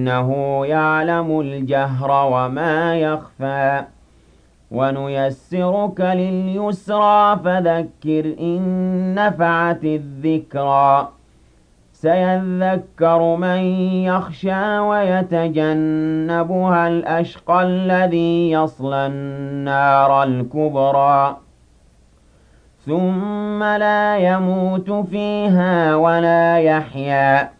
إِنَّهُ يَعْلَمُ الْجَهْرَ وَمَا يَخْفَىٰ. وَنُيَسِّرُكَ لِلْيُسْرَىٰ فَذَكِّرْ إِن نَّفَعَتِ الذِّكْرَىٰ. سَيَذَّكَّرُ مَن يَخْشَىٰ وَيَتَجَنَّبُهَا الْأَشْقَى الَّذِي يَصْلَى النَّارَ الْكُبْرَىٰ. ثُمَّ لَا يَمُوتُ فِيهَا وَلَا يَحْيَىٰ